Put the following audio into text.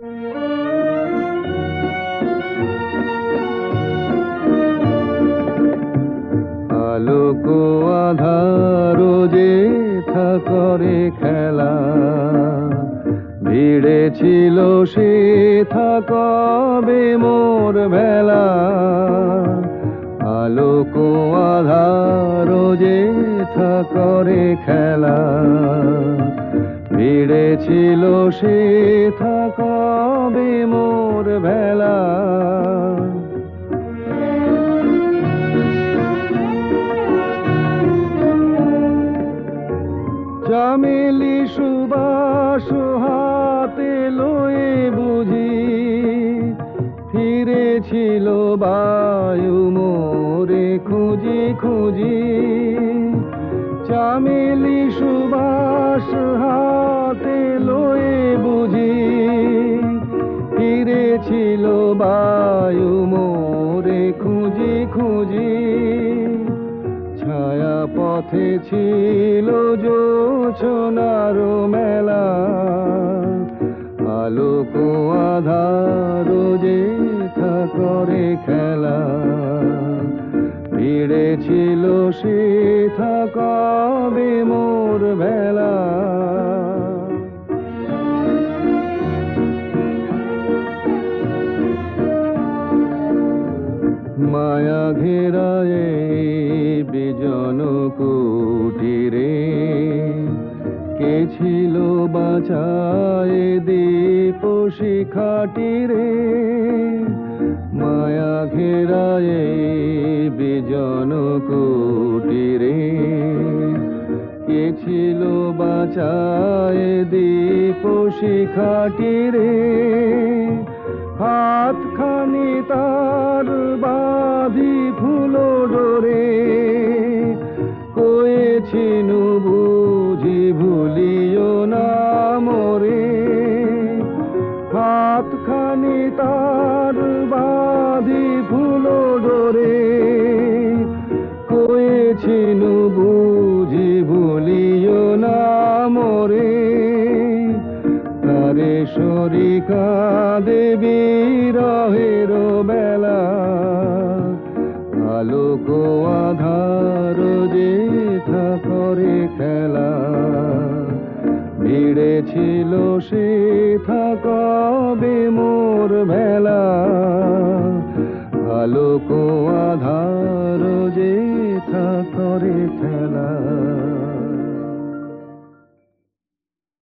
আলোক আধার যে করে খেলা ভিড়ে ছিল সে থাকবে মোর ভেলা। আলোক আধার যে করে খেলা ভিড়ে ছিল সে থাকবে মোর ভেলা। চামেলি সুবাস হাতে লয়ে বুঝি, ফিরেছিল বায়ু মোরে খুঁজি খুঁজি। চামেলি সুবাস হাতে লয়ে বুঝি। ফিরেছিল বায়ু মোরে খুঁজি খুঁজি। ছায়া পথে ছিল জোছনার মেলা। আলোক আধার যে করে খেলা। ছিল সে থাকবে মোর বেলা? মায়া ঘেরায়ে বিজন কুটিরে। কে ছিল বাঁচায় দীপ শিখাটিরে? মায়া ঘেরায়ে বিজন কুটিরে। কে ছিল বাঁচায় দীপ শিখাটিরে? হাতখানি তার বাঁধি ফুল ডোরে কয়েছিনু বুঝি ভুলিও না মরে। হাতখানি তার শরিকা দেবী রহের বেলা। আলোক আধার যে করে খেলা। ভিড়ে ছিল সে থাকবে মোর ভেলা। আলোক আধার যে